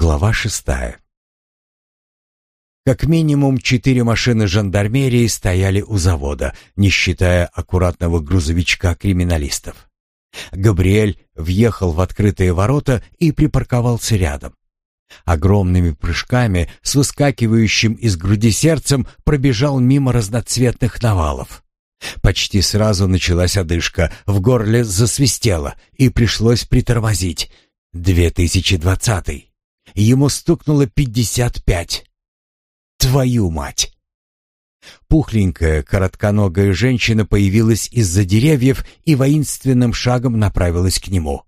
Глава шестая. Как минимум четыре машины жандармерии стояли у завода, не считая аккуратного грузовичка криминалистов. Габриэль въехал в открытые ворота и припарковался рядом. Огромными прыжками с выскакивающим из груди сердцем пробежал мимо разноцветных навалов. Почти сразу началась одышка, в горле засвистело, и пришлось притормозить. 2020. Ему стукнуло пятьдесят пять. Твою мать! Пухленькая, коротконогая женщина появилась из-за деревьев и воинственным шагом направилась к нему.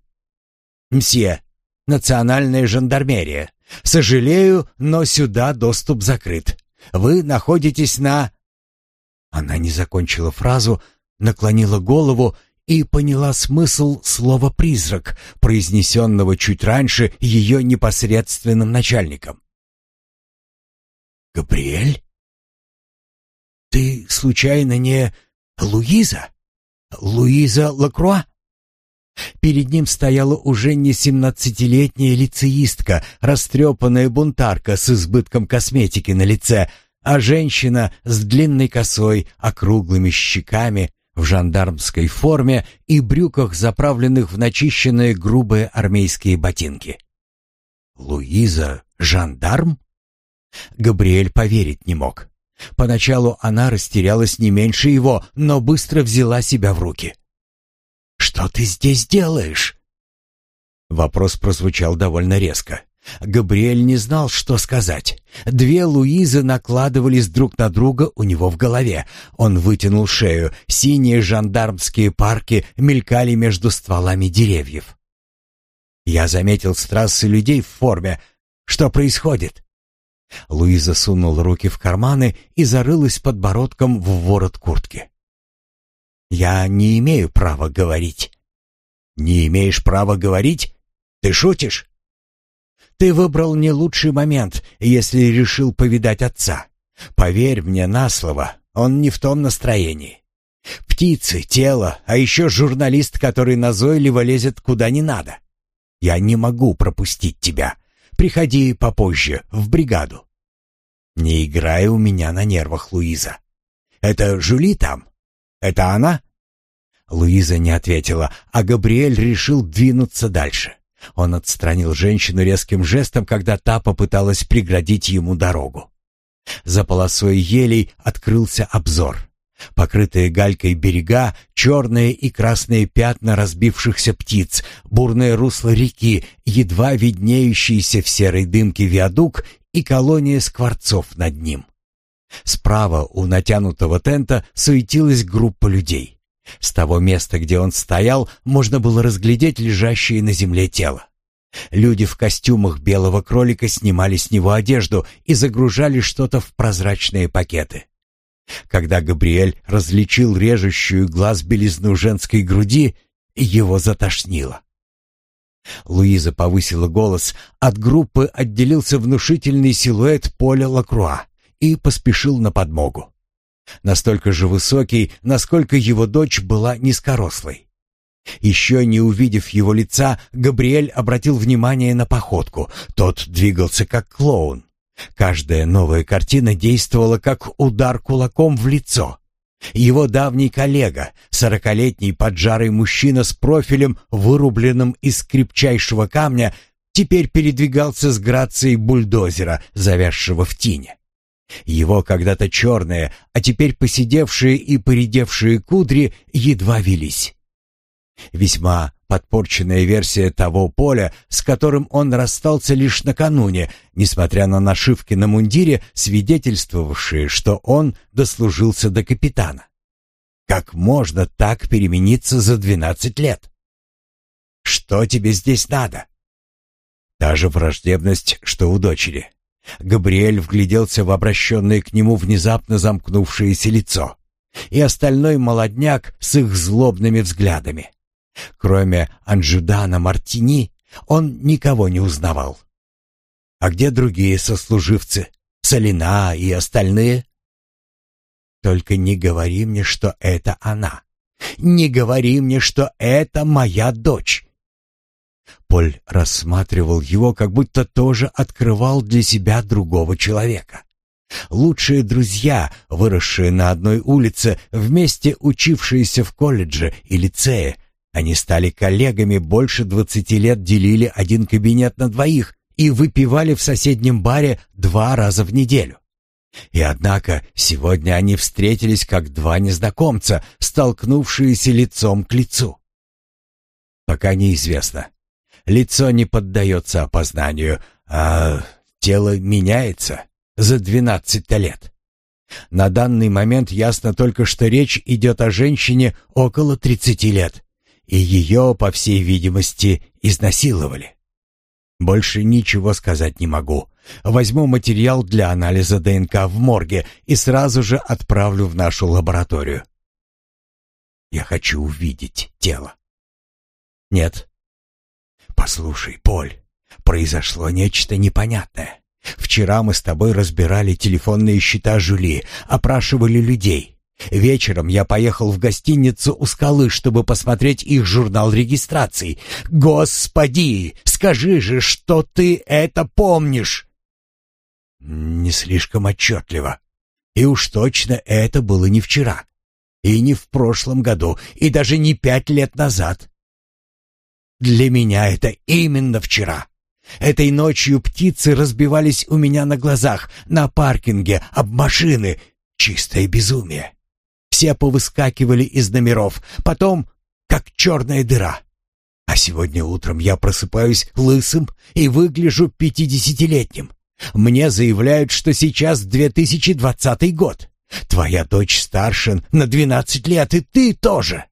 «Мсье, национальная жандармерия. Сожалею, но сюда доступ закрыт. Вы находитесь на...» Она не закончила фразу, наклонила голову и поняла смысл слова «призрак», произнесенного чуть раньше ее непосредственным начальником. «Габриэль? Ты, случайно, не Луиза? Луиза Лакруа?» Перед ним стояла уже не семнадцатилетняя лицеистка, растрепанная бунтарка с избытком косметики на лице, а женщина с длинной косой, округлыми щеками, в жандармской форме и брюках, заправленных в начищенные грубые армейские ботинки. Луиза — жандарм? Габриэль поверить не мог. Поначалу она растерялась не меньше его, но быстро взяла себя в руки. «Что ты здесь делаешь?» Вопрос прозвучал довольно резко. Габриэль не знал, что сказать. Две Луизы накладывались друг на друга у него в голове. Он вытянул шею. Синие жандармские парки мелькали между стволами деревьев. Я заметил с трассы людей в форме. Что происходит? Луиза сунул руки в карманы и зарылась подбородком в ворот куртки. «Я не имею права говорить». «Не имеешь права говорить? Ты шутишь?» Ты выбрал не лучший момент, если решил повидать отца. Поверь мне на слово, он не в том настроении. Птицы, тело, а еще журналист, который назойливо лезет куда не надо. Я не могу пропустить тебя. Приходи попозже, в бригаду. Не играй у меня на нервах, Луиза. Это Жули там? Это она? Луиза не ответила, а Габриэль решил двинуться дальше. Он отстранил женщину резким жестом, когда та попыталась преградить ему дорогу. За полосой елей открылся обзор. Покрытые галькой берега, черные и красные пятна разбившихся птиц, бурное русло реки, едва виднеющиеся в серой дымке виадук и колония скворцов над ним. Справа у натянутого тента суетилась группа людей. С того места, где он стоял, можно было разглядеть лежащее на земле тело. Люди в костюмах белого кролика снимали с него одежду и загружали что-то в прозрачные пакеты. Когда Габриэль различил режущую глаз белизну женской груди, его затошнило. Луиза повысила голос, от группы отделился внушительный силуэт Поля Лакруа и поспешил на подмогу настолько же высокий, насколько его дочь была низкорослой. Еще не увидев его лица, Габриэль обратил внимание на походку. Тот двигался как клоун. Каждая новая картина действовала как удар кулаком в лицо. Его давний коллега, сорокалетний поджарый мужчина с профилем, вырубленным из крепчайшего камня, теперь передвигался с грацией бульдозера, завязшего в тине. Его когда-то черные, а теперь поседевшие и поредевшие кудри едва велись. Весьма подпорченная версия того поля, с которым он расстался лишь накануне, несмотря на нашивки на мундире, свидетельствовавшие, что он дослужился до капитана. Как можно так перемениться за двенадцать лет? Что тебе здесь надо? Та же враждебность, что у дочери. Габриэль вгляделся в обращенное к нему внезапно замкнувшееся лицо и остальной молодняк с их злобными взглядами. Кроме Анжидана Мартини, он никого не узнавал. А где другие сослуживцы? Солина и остальные? Только не говори мне, что это она. Не говори мне, что это моя дочь. Поль рассматривал его, как будто тоже открывал для себя другого человека. Лучшие друзья, выросшие на одной улице, вместе учившиеся в колледже и лицее, они стали коллегами, больше двадцати лет делили один кабинет на двоих и выпивали в соседнем баре два раза в неделю. И однако сегодня они встретились как два незнакомца, столкнувшиеся лицом к лицу. Пока неизвестно, Лицо не поддается опознанию, а тело меняется за 12 лет. На данный момент ясно только, что речь идет о женщине около 30 лет, и ее, по всей видимости, изнасиловали. Больше ничего сказать не могу. Возьму материал для анализа ДНК в морге и сразу же отправлю в нашу лабораторию. Я хочу увидеть тело. Нет, «Послушай, Поль, произошло нечто непонятное. Вчера мы с тобой разбирали телефонные счета Жюли, опрашивали людей. Вечером я поехал в гостиницу у скалы, чтобы посмотреть их журнал регистрации. Господи, скажи же, что ты это помнишь!» Не слишком отчетливо. И уж точно это было не вчера. И не в прошлом году, и даже не пять лет назад. Для меня это именно вчера. Этой ночью птицы разбивались у меня на глазах, на паркинге, об машины. Чистое безумие. Все повыскакивали из номеров, потом как черная дыра. А сегодня утром я просыпаюсь лысым и выгляжу пятидесятилетним. Мне заявляют, что сейчас 2020 год. Твоя дочь старше на 12 лет, и ты тоже.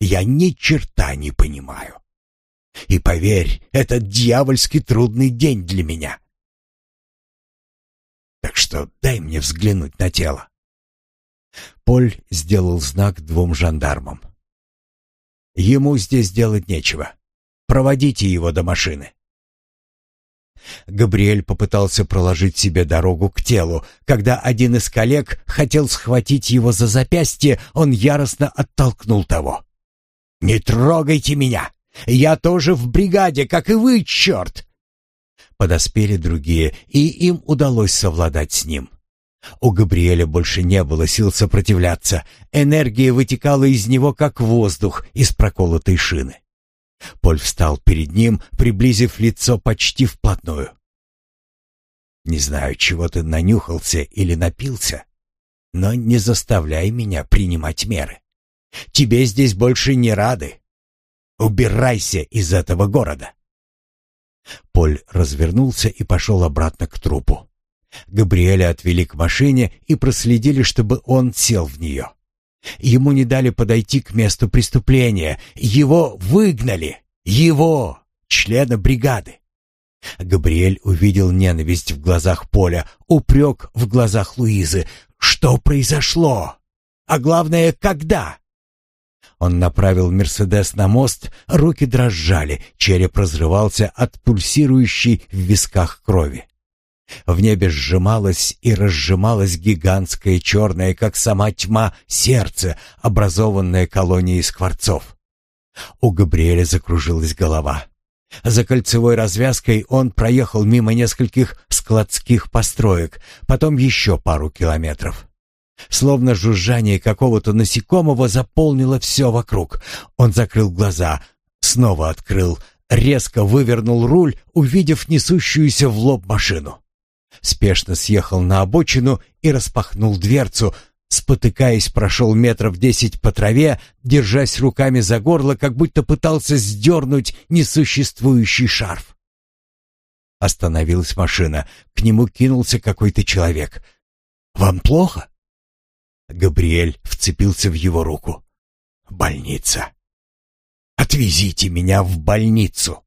Я ни черта не понимаю. И поверь, это дьявольски трудный день для меня. Так что дай мне взглянуть на тело. Поль сделал знак двум жандармам. Ему здесь делать нечего. Проводите его до машины. Габриэль попытался проложить себе дорогу к телу. Когда один из коллег хотел схватить его за запястье, он яростно оттолкнул того. «Не трогайте меня! Я тоже в бригаде, как и вы, черт!» Подоспели другие, и им удалось совладать с ним. У Габриэля больше не было сил сопротивляться. Энергия вытекала из него, как воздух из проколотой шины. Поль встал перед ним, приблизив лицо почти вплотную. «Не знаю, чего ты нанюхался или напился, но не заставляй меня принимать меры. Тебе здесь больше не рады. Убирайся из этого города!» Поль развернулся и пошел обратно к трупу. Габриэля отвели к машине и проследили, чтобы он сел в нее. Ему не дали подойти к месту преступления. Его выгнали! Его! Члена бригады! Габриэль увидел ненависть в глазах Поля, упрек в глазах Луизы. Что произошло? А главное, когда? Он направил «Мерседес» на мост, руки дрожали, череп разрывался от пульсирующей в висках крови. В небе сжималось и разжималось гигантское черное, как сама тьма, сердце, образованное колонией скворцов. У Габриэля закружилась голова. За кольцевой развязкой он проехал мимо нескольких складских построек, потом еще пару километров. Словно жужжание какого-то насекомого заполнило все вокруг. Он закрыл глаза, снова открыл, резко вывернул руль, увидев несущуюся в лоб машину. Спешно съехал на обочину и распахнул дверцу, спотыкаясь, прошел метров десять по траве, держась руками за горло, как будто пытался сдернуть несуществующий шарф. Остановилась машина, к нему кинулся какой-то человек. «Вам плохо?» Габриэль вцепился в его руку. «Больница! Отвезите меня в больницу!»